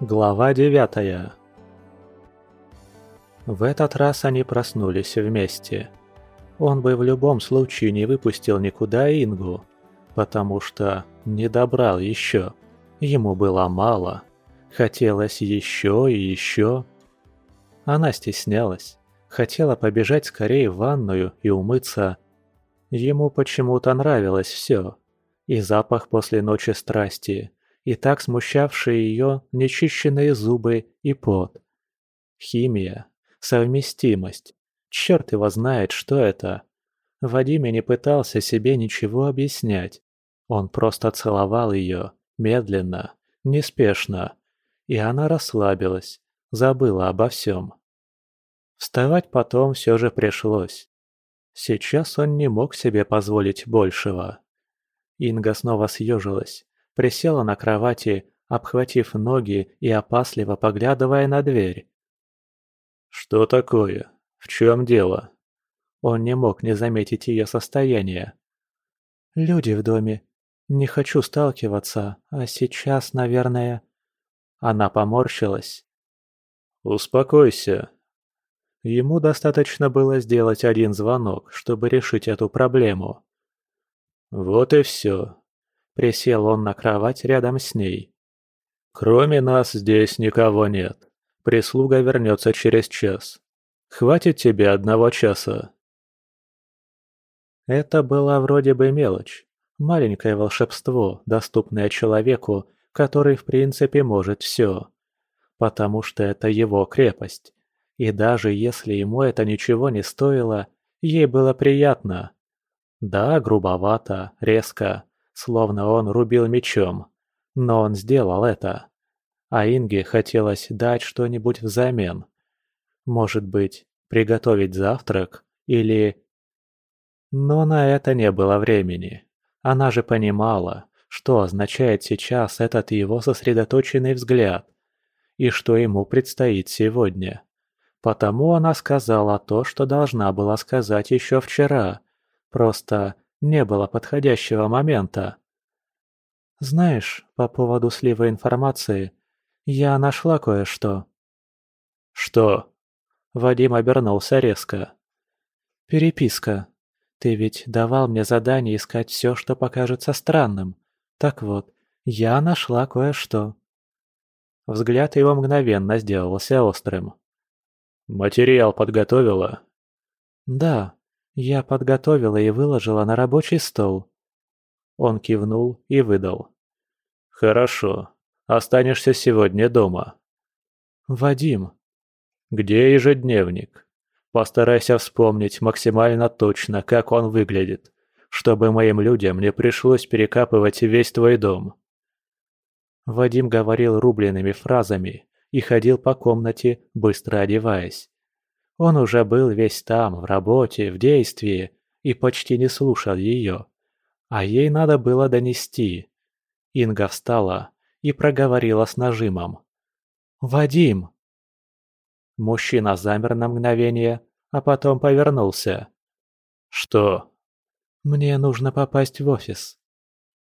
Глава девятая В этот раз они проснулись вместе. Он бы в любом случае не выпустил никуда Ингу, потому что не добрал еще. Ему было мало. Хотелось еще и еще. Она стеснялась. Хотела побежать скорее в ванную и умыться. Ему почему-то нравилось все. И запах после ночи страсти, и так смущавшие ее нечищенные зубы и пот. Химия, совместимость. Черт его знает, что это. Вадиме не пытался себе ничего объяснять. Он просто целовал ее, медленно, неспешно. И она расслабилась, забыла обо всем. Вставать потом все же пришлось. Сейчас он не мог себе позволить большего. Инга снова съежилась, присела на кровати, обхватив ноги и опасливо поглядывая на дверь. «Что такое? В чем дело?» Он не мог не заметить ее состояние. «Люди в доме. Не хочу сталкиваться, а сейчас, наверное...» Она поморщилась. «Успокойся, Ему достаточно было сделать один звонок, чтобы решить эту проблему. Вот и все. Присел он на кровать рядом с ней. Кроме нас здесь никого нет. Прислуга вернется через час. Хватит тебе одного часа. Это была вроде бы мелочь. Маленькое волшебство, доступное человеку, который в принципе может все. Потому что это его крепость. И даже если ему это ничего не стоило, ей было приятно. Да, грубовато, резко, словно он рубил мечом. Но он сделал это. А Инге хотелось дать что-нибудь взамен. Может быть, приготовить завтрак или... Но на это не было времени. Она же понимала, что означает сейчас этот его сосредоточенный взгляд, и что ему предстоит сегодня. Потому она сказала то, что должна была сказать еще вчера. Просто не было подходящего момента. «Знаешь, по поводу слива информации, я нашла кое-что». «Что?» Вадим обернулся резко. «Переписка. Ты ведь давал мне задание искать все, что покажется странным. Так вот, я нашла кое-что». Взгляд его мгновенно сделался острым. «Материал подготовила?» «Да, я подготовила и выложила на рабочий стол». Он кивнул и выдал. «Хорошо. Останешься сегодня дома». «Вадим». «Где ежедневник? Постарайся вспомнить максимально точно, как он выглядит, чтобы моим людям не пришлось перекапывать весь твой дом». Вадим говорил рубленными фразами, и ходил по комнате, быстро одеваясь. Он уже был весь там, в работе, в действии, и почти не слушал ее. А ей надо было донести. Инга встала и проговорила с нажимом. «Вадим!» Мужчина замер на мгновение, а потом повернулся. «Что?» «Мне нужно попасть в офис».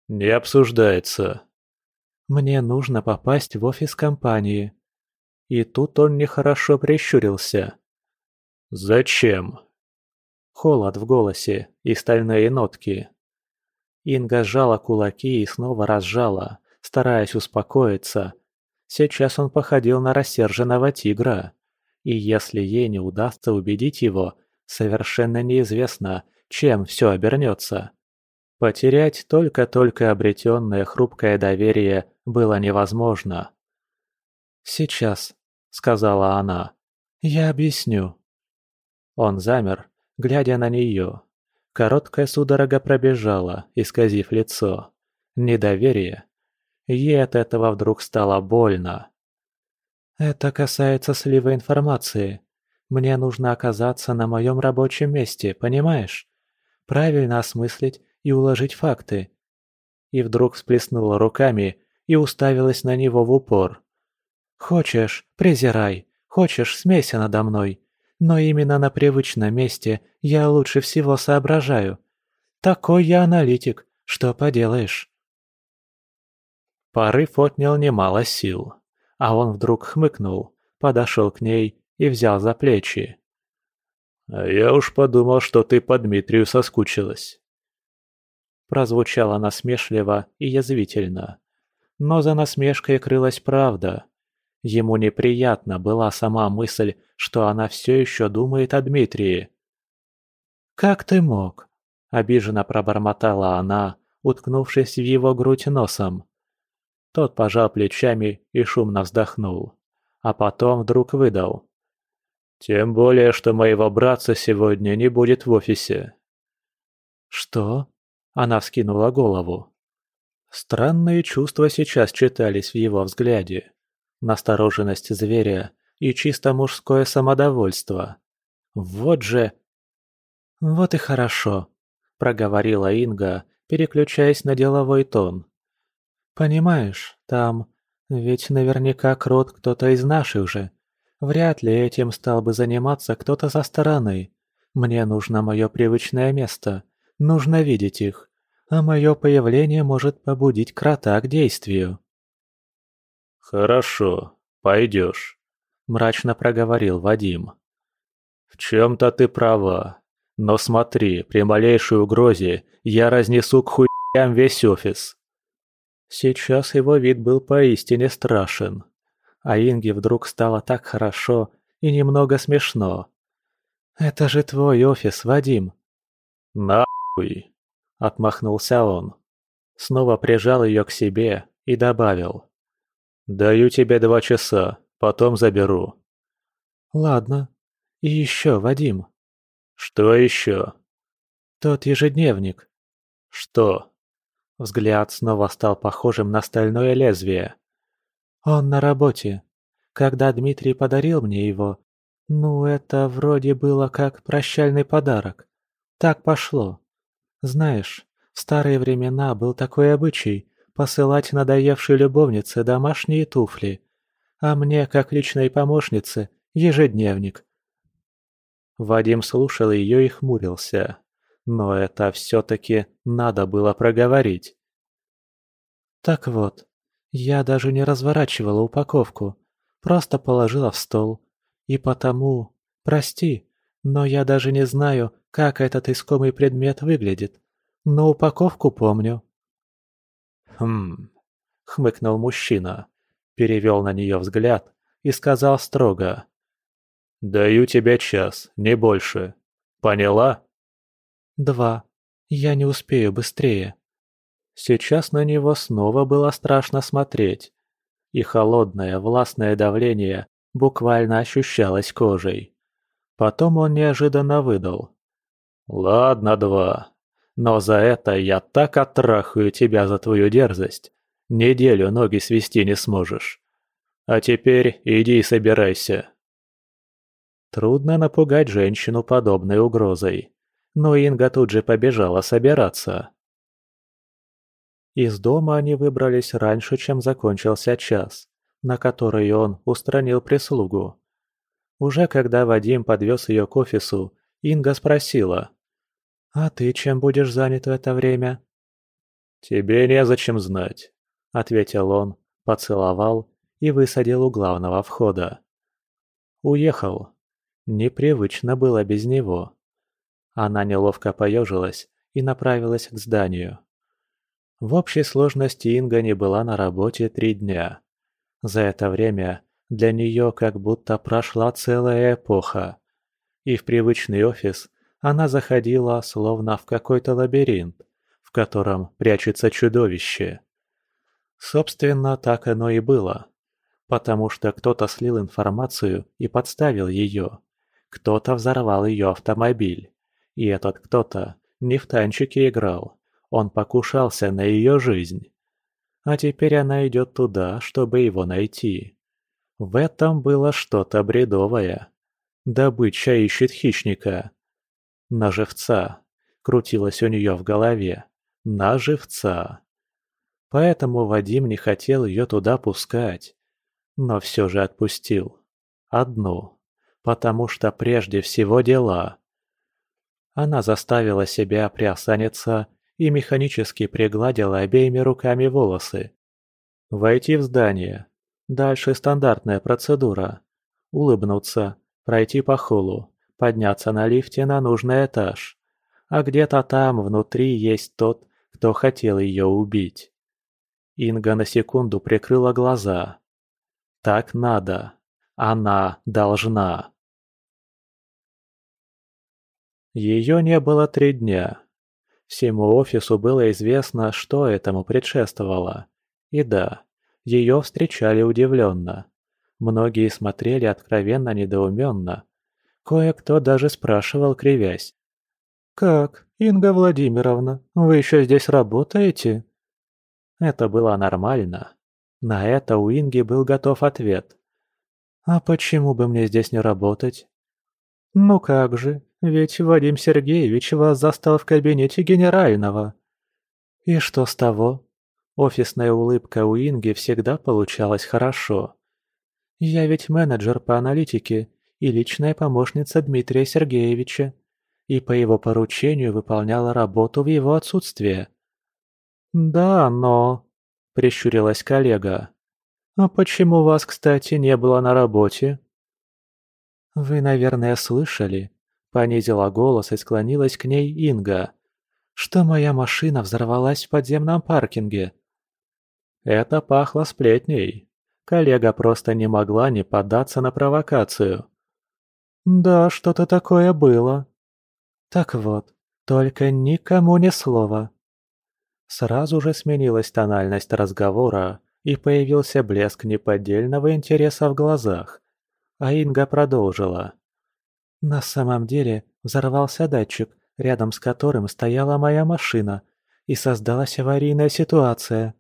«Не обсуждается». «Мне нужно попасть в офис компании. И тут он нехорошо прищурился. «Зачем?» Холод в голосе и стальные нотки. Инга сжала кулаки и снова разжала, стараясь успокоиться. Сейчас он походил на рассерженного тигра. И если ей не удастся убедить его, совершенно неизвестно, чем все обернется. Потерять только-только обретенное хрупкое доверие было невозможно. «Сейчас», — сказала она. «Я объясню». Он замер, глядя на нее. Короткая судорога пробежала, исказив лицо. Недоверие. Ей от этого вдруг стало больно. «Это касается слива информации. Мне нужно оказаться на моем рабочем месте, понимаешь? Правильно осмыслить и уложить факты». И вдруг всплеснула руками и уставилась на него в упор. Хочешь – презирай, хочешь – смейся надо мной. Но именно на привычном месте я лучше всего соображаю. Такой я аналитик, что поделаешь. Порыв отнял немало сил. а он вдруг хмыкнул, подошел к ней и взял за плечи. «А я уж подумал, что ты по Дмитрию соскучилась». Прозвучало насмешливо и язвительно. Но за насмешкой крылась правда. Ему неприятна была сама мысль, что она все еще думает о Дмитрии. «Как ты мог?» – обиженно пробормотала она, уткнувшись в его грудь носом. Тот пожал плечами и шумно вздохнул, а потом вдруг выдал. «Тем более, что моего братца сегодня не будет в офисе». «Что?» – она вскинула голову. Странные чувства сейчас читались в его взгляде настороженность зверя и чисто мужское самодовольство. Вот же... «Вот и хорошо», — проговорила Инга, переключаясь на деловой тон. «Понимаешь, там ведь наверняка крот кто-то из наших же. Вряд ли этим стал бы заниматься кто-то со стороны. Мне нужно мое привычное место, нужно видеть их, а мое появление может побудить крота к действию». «Хорошо, пойдешь», — мрачно проговорил Вадим. «В чем-то ты права, но смотри, при малейшей угрозе я разнесу к хуям весь офис». Сейчас его вид был поистине страшен. А Инге вдруг стало так хорошо и немного смешно. «Это же твой офис, Вадим!» «Нахуй!» — отмахнулся он. Снова прижал ее к себе и добавил. «Даю тебе два часа, потом заберу». «Ладно. И еще, Вадим». «Что еще?» «Тот ежедневник». «Что?» Взгляд снова стал похожим на стальное лезвие. «Он на работе. Когда Дмитрий подарил мне его, ну, это вроде было как прощальный подарок. Так пошло. Знаешь, в старые времена был такой обычай посылать надоевшей любовнице домашние туфли, а мне, как личной помощнице, ежедневник. Вадим слушал ее и хмурился, но это все-таки надо было проговорить. Так вот, я даже не разворачивала упаковку, просто положила в стол. И потому, прости, но я даже не знаю, как этот искомый предмет выглядит, но упаковку помню. «Хм...» — хмыкнул мужчина, перевел на нее взгляд и сказал строго. «Даю тебе час, не больше. Поняла?» «Два. Я не успею быстрее». Сейчас на него снова было страшно смотреть, и холодное властное давление буквально ощущалось кожей. Потом он неожиданно выдал. «Ладно, два. Но за это я так оттрахаю тебя за твою дерзость. Неделю ноги свести не сможешь. А теперь иди и собирайся. Трудно напугать женщину подобной угрозой. Но Инга тут же побежала собираться. Из дома они выбрались раньше, чем закончился час, на который он устранил прислугу. Уже когда Вадим подвез ее к офису, Инга спросила – «А ты чем будешь занят в это время?» «Тебе незачем знать», — ответил он, поцеловал и высадил у главного входа. Уехал. Непривычно было без него. Она неловко поежилась и направилась к зданию. В общей сложности Инга не была на работе три дня. За это время для нее как будто прошла целая эпоха. И в привычный офис она заходила словно в какой-то лабиринт, в котором прячется чудовище. Собственно, так оно и было. Потому что кто-то слил информацию и подставил ее. Кто-то взорвал ее автомобиль. И этот кто-то не в танчики играл. Он покушался на ее жизнь. А теперь она идет туда, чтобы его найти. В этом было что-то бредовое. Добыча ищет хищника, на живца. Крутилось у нее в голове. На живца. Поэтому Вадим не хотел ее туда пускать. Но все же отпустил. Одну. Потому что прежде всего дела. Она заставила себя приосаниться и механически пригладила обеими руками волосы. Войти в здание. Дальше стандартная процедура. Улыбнуться, пройти по холлу, подняться на лифте на нужный этаж. А где-то там внутри есть тот, кто хотел ее убить. Инга на секунду прикрыла глаза. Так надо. Она должна. Ее не было три дня. Всему офису было известно, что этому предшествовало. И да, ее встречали удивленно. Многие смотрели откровенно недоуменно. Кое-кто даже спрашивал, кривясь. «Как, Инга Владимировна, вы еще здесь работаете?» Это было нормально. На это у Инги был готов ответ. «А почему бы мне здесь не работать?» «Ну как же, ведь Вадим Сергеевич вас застал в кабинете генерального». «И что с того?» Офисная улыбка у Инги всегда получалась хорошо. «Я ведь менеджер по аналитике и личная помощница Дмитрия Сергеевича, и по его поручению выполняла работу в его отсутствие». «Да, но...» – прищурилась коллега. «А почему вас, кстати, не было на работе?» «Вы, наверное, слышали?» – понизила голос и склонилась к ней Инга. «Что моя машина взорвалась в подземном паркинге?» Это пахло сплетней. Коллега просто не могла не поддаться на провокацию. «Да, что-то такое было». «Так вот, только никому ни слова». Сразу же сменилась тональность разговора, и появился блеск неподдельного интереса в глазах. А Инга продолжила. «На самом деле взорвался датчик, рядом с которым стояла моя машина, и создалась аварийная ситуация.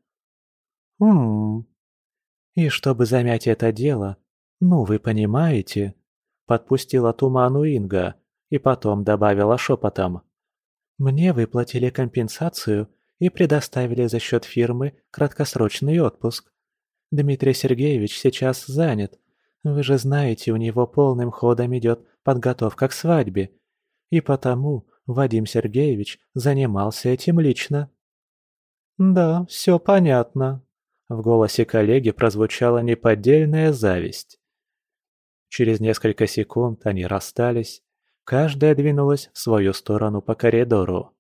«Хм...» «И чтобы замять это дело, ну, вы понимаете...» Подпустила туману Инга и потом добавила шепотом. «Мне выплатили компенсацию и предоставили за счет фирмы краткосрочный отпуск. Дмитрий Сергеевич сейчас занят. Вы же знаете, у него полным ходом идет подготовка к свадьбе. И потому Вадим Сергеевич занимался этим лично». «Да, все понятно», в голосе коллеги прозвучала неподдельная зависть. Через несколько секунд они расстались, каждая двинулась в свою сторону по коридору.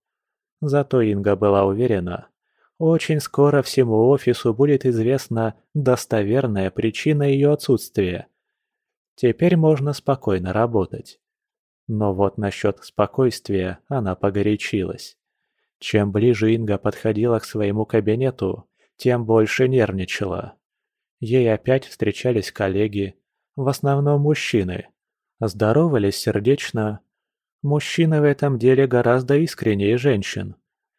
Зато Инга была уверена, очень скоро всему офису будет известна достоверная причина ее отсутствия. Теперь можно спокойно работать. Но вот насчет спокойствия она погорячилась. Чем ближе Инга подходила к своему кабинету, тем больше нервничала. Ей опять встречались коллеги, в основном мужчины. Здоровались сердечно. Мужчины в этом деле гораздо искреннее женщин.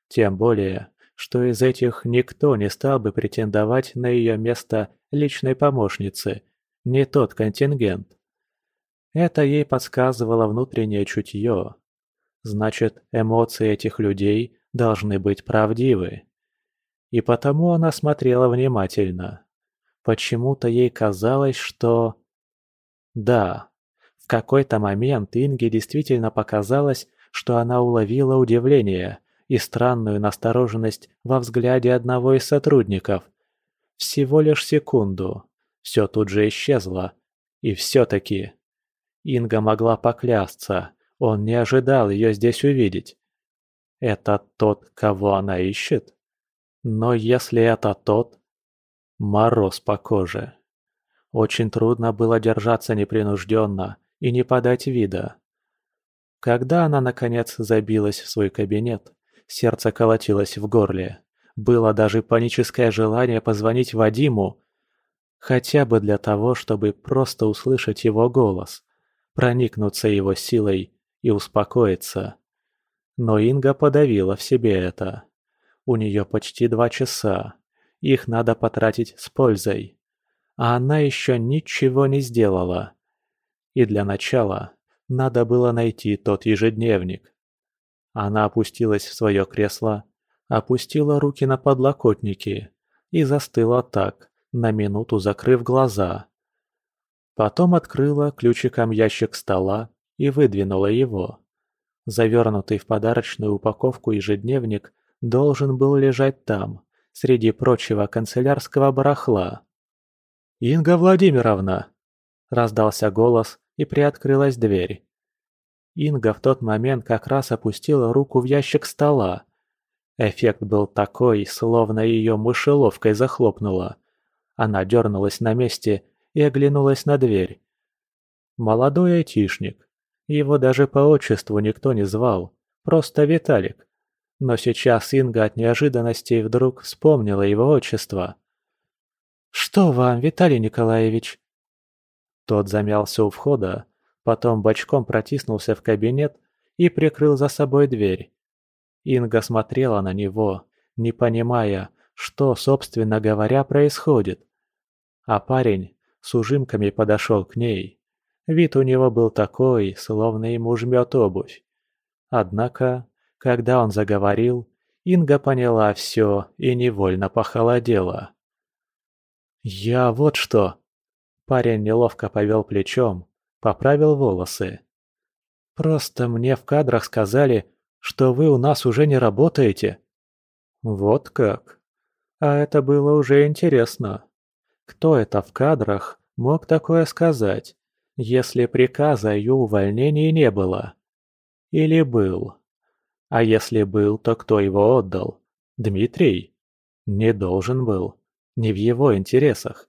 Тем более, что из этих никто не стал бы претендовать на ее место личной помощницы, не тот контингент. Это ей подсказывало внутреннее чутье. Значит, эмоции этих людей должны быть правдивы. И потому она смотрела внимательно. Почему-то ей казалось, что... Да, в какой-то момент Инге действительно показалось, что она уловила удивление и странную настороженность во взгляде одного из сотрудников. Всего лишь секунду. Все тут же исчезло. И все-таки... Инга могла поклясться, он не ожидал ее здесь увидеть. Это тот, кого она ищет? Но если это тот... Мороз по коже. Очень трудно было держаться непринужденно и не подать вида. Когда она, наконец, забилась в свой кабинет, сердце колотилось в горле. Было даже паническое желание позвонить Вадиму, хотя бы для того, чтобы просто услышать его голос, проникнуться его силой и успокоиться. Но Инга подавила в себе это. У нее почти два часа. Их надо потратить с пользой. А она еще ничего не сделала. И для начала надо было найти тот ежедневник. Она опустилась в свое кресло, опустила руки на подлокотники и застыла так, на минуту закрыв глаза. Потом открыла ключиком ящик стола и выдвинула его. Завернутый в подарочную упаковку ежедневник должен был лежать там, среди прочего канцелярского барахла. «Инга Владимировна!» – раздался голос, и приоткрылась дверь. Инга в тот момент как раз опустила руку в ящик стола. Эффект был такой, словно ее мышеловкой захлопнула. Она дернулась на месте и оглянулась на дверь. Молодой айтишник. Его даже по отчеству никто не звал, просто Виталик. Но сейчас Инга от неожиданности вдруг вспомнила его отчество. «Что вам, Виталий Николаевич?» Тот замялся у входа, потом бочком протиснулся в кабинет и прикрыл за собой дверь. Инга смотрела на него, не понимая, что, собственно говоря, происходит. А парень с ужимками подошел к ней. Вид у него был такой, словно ему жмет обувь. Однако, когда он заговорил, Инга поняла все и невольно похолодела. «Я вот что!» Парень неловко повел плечом, поправил волосы. «Просто мне в кадрах сказали, что вы у нас уже не работаете». «Вот как? А это было уже интересно. Кто это в кадрах мог такое сказать, если приказа о ее увольнении не было? Или был? А если был, то кто его отдал? Дмитрий? Не должен был. Не в его интересах.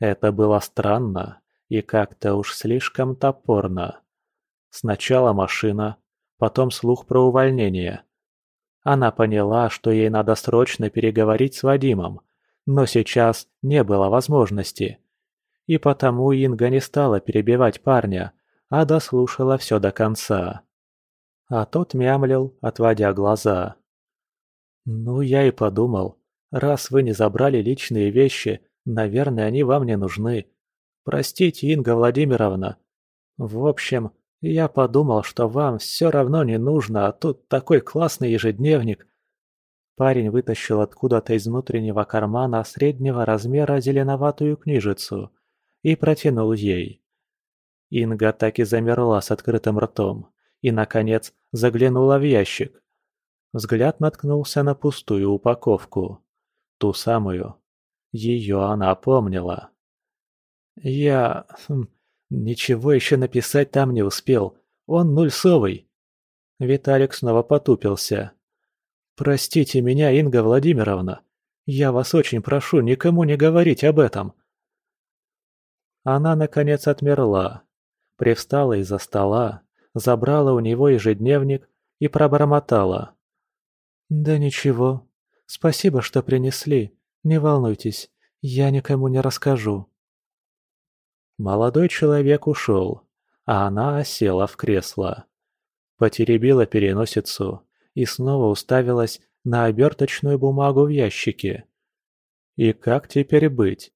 Это было странно и как-то уж слишком топорно. Сначала машина, потом слух про увольнение. Она поняла, что ей надо срочно переговорить с Вадимом, но сейчас не было возможности. И потому Инга не стала перебивать парня, а дослушала все до конца. А тот мямлил, отводя глаза. «Ну, я и подумал, раз вы не забрали личные вещи, Наверное, они вам не нужны. Простите, Инга Владимировна. В общем, я подумал, что вам все равно не нужно, а тут такой классный ежедневник. Парень вытащил откуда-то из внутреннего кармана среднего размера зеленоватую книжицу и протянул ей. Инга так и замерла с открытым ртом и, наконец, заглянула в ящик. Взгляд наткнулся на пустую упаковку. Ту самую, ее она помнила. «Я... Хм, ничего еще написать там не успел. Он нульсовый». Виталик снова потупился. «Простите меня, Инга Владимировна. Я вас очень прошу никому не говорить об этом». Она, наконец, отмерла. Привстала из-за стола, забрала у него ежедневник и пробормотала. «Да ничего. Спасибо, что принесли. Не волнуйтесь, я никому не расскажу». Молодой человек ушел, а она села в кресло. Потеребила переносицу и снова уставилась на оберточную бумагу в ящике. И как теперь быть?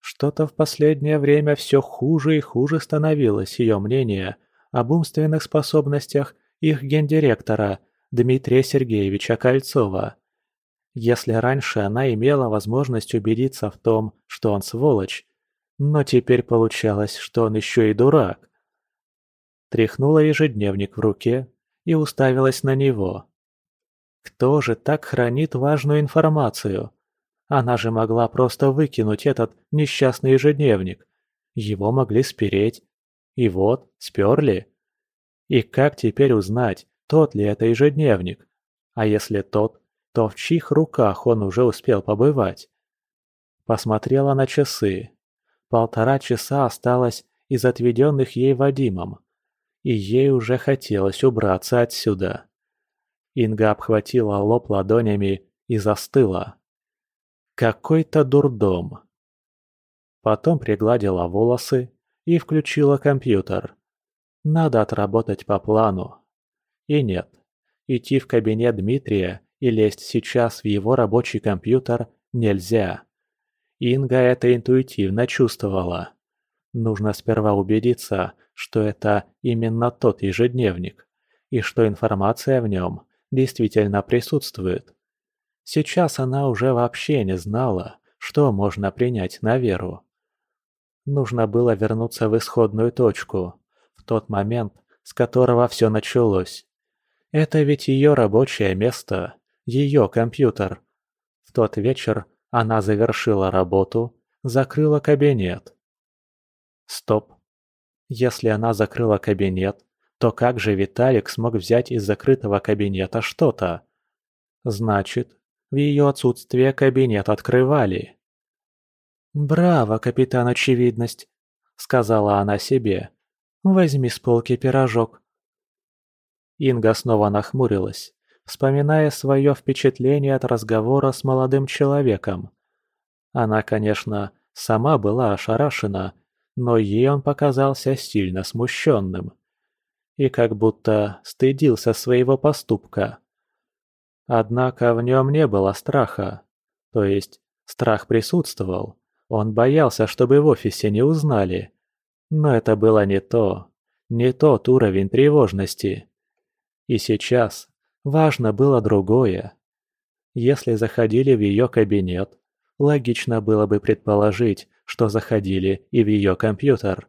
Что-то в последнее время все хуже и хуже становилось ее мнение об умственных способностях их гендиректора Дмитрия Сергеевича Кольцова. Если раньше она имела возможность убедиться в том, что он сволочь, но теперь получалось, что он еще и дурак. Тряхнула ежедневник в руке и уставилась на него. Кто же так хранит важную информацию? Она же могла просто выкинуть этот несчастный ежедневник. Его могли спереть. И вот, сперли. И как теперь узнать, тот ли это ежедневник? А если тот, то в чьих руках он уже успел побывать. Посмотрела на часы. Полтора часа осталось из отведенных ей Вадимом, и ей уже хотелось убраться отсюда. Инга обхватила лоб ладонями и застыла. Какой-то дурдом. Потом пригладила волосы и включила компьютер. Надо отработать по плану. И нет, идти в кабинет Дмитрия и лезть сейчас в его рабочий компьютер нельзя. Инга это интуитивно чувствовала. Нужно сперва убедиться, что это именно тот ежедневник, и что информация в нем действительно присутствует. Сейчас она уже вообще не знала, что можно принять на веру. Нужно было вернуться в исходную точку, в тот момент, с которого все началось. Это ведь ее рабочее место, ее компьютер. В тот вечер она завершила работу, закрыла кабинет. Стоп. Если она закрыла кабинет, то как же Виталик смог взять из закрытого кабинета что-то? Значит, в ее отсутствие кабинет открывали. «Браво, капитан Очевидность!» — сказала она себе. «Возьми с полки пирожок». Инга снова нахмурилась, вспоминая свое впечатление от разговора с молодым человеком. Она, конечно, сама была ошарашена, но ей он показался сильно смущенным. И как будто стыдился своего поступка. Однако в нем не было страха. То есть, страх присутствовал. Он боялся, чтобы в офисе не узнали. Но это было не то. Не тот уровень тревожности. И сейчас важно было другое. Если заходили в ее кабинет, логично было бы предположить, что заходили и в ее компьютер.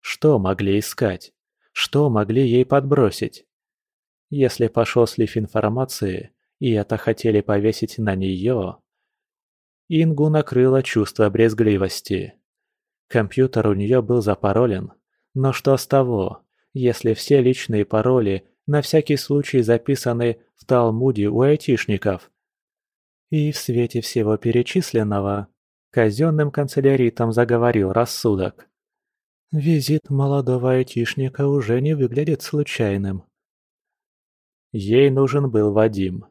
Что могли искать? Что могли ей подбросить? Если пошел слив информации, и это хотели повесить на нее... Ингу накрыло чувство брезгливости. Компьютер у нее был запаролен, но что с того, если все личные пароли на всякий случай записаны в Талмуде у айтишников? И в свете всего перечисленного казенным канцеляритом заговорил рассудок. Визит молодого айтишника уже не выглядит случайным. Ей нужен был Вадим.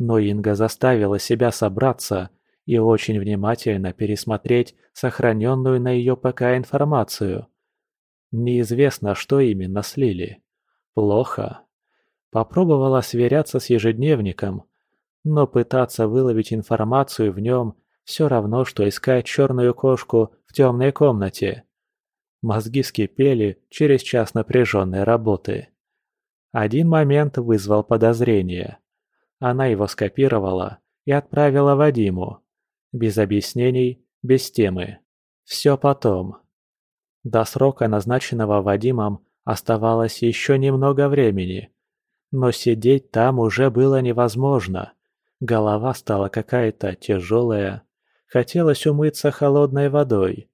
Но Инга заставила себя собраться и очень внимательно пересмотреть сохраненную на ее ПК информацию. Неизвестно, что именно слили. Плохо. Попробовала сверяться с ежедневником, но пытаться выловить информацию в нем все равно, что искать черную кошку в темной комнате. Мозги вскипели через час напряженной работы. Один момент вызвал подозрение. Она его скопировала и отправила Вадиму. Без объяснений, без темы. Все потом. До срока, назначенного Вадимом, оставалось еще немного времени. Но сидеть там уже было невозможно. Голова стала какая-то тяжелая. Хотелось умыться холодной водой.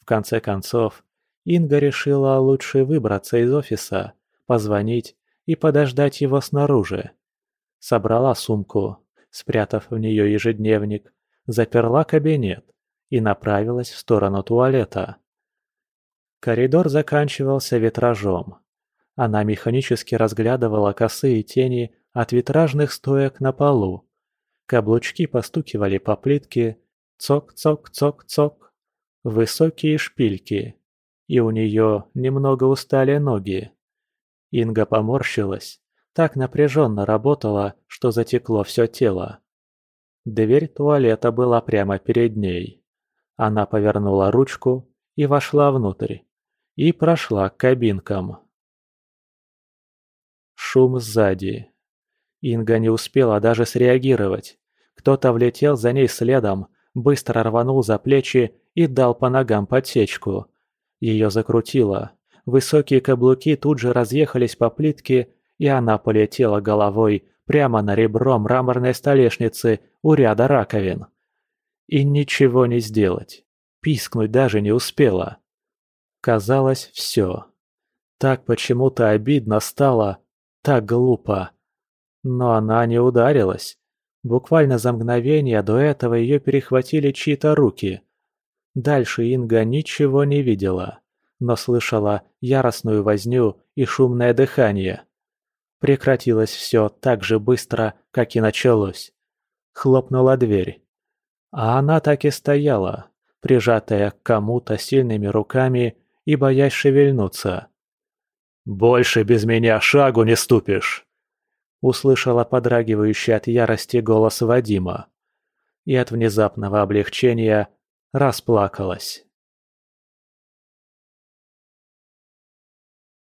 В конце концов, Инга решила лучше выбраться из офиса, позвонить и подождать его снаружи. Собрала сумку, спрятав в нее ежедневник, заперла кабинет и направилась в сторону туалета. Коридор заканчивался витражом. Она механически разглядывала косые тени от витражных стоек на полу. Каблучки постукивали по плитке, цок-цок-цок-цок. Высокие шпильки. И у нее немного устали ноги. Инга поморщилась. Так напряженно работала, что затекло все тело. Дверь туалета была прямо перед ней. Она повернула ручку и вошла внутрь. И прошла к кабинкам. Шум сзади. Инга не успела даже среагировать. Кто-то влетел за ней следом, быстро рванул за плечи и дал по ногам подсечку. Ее закрутило. Высокие каблуки тут же разъехались по плитке, и она полетела головой прямо на ребро мраморной столешницы у ряда раковин. И ничего не сделать. Пискнуть даже не успела. Казалось, все. Так почему-то обидно стало, так глупо. Но она не ударилась. Буквально за мгновение до этого ее перехватили чьи-то руки. Дальше Инга ничего не видела, но слышала яростную возню и шумное дыхание. Прекратилось все так же быстро, как и началось. Хлопнула дверь. А она так и стояла, прижатая к кому-то сильными руками и боясь шевельнуться. «Больше без меня шагу не ступишь!» Услышала подрагивающий от ярости голос Вадима. И от внезапного облегчения расплакалась.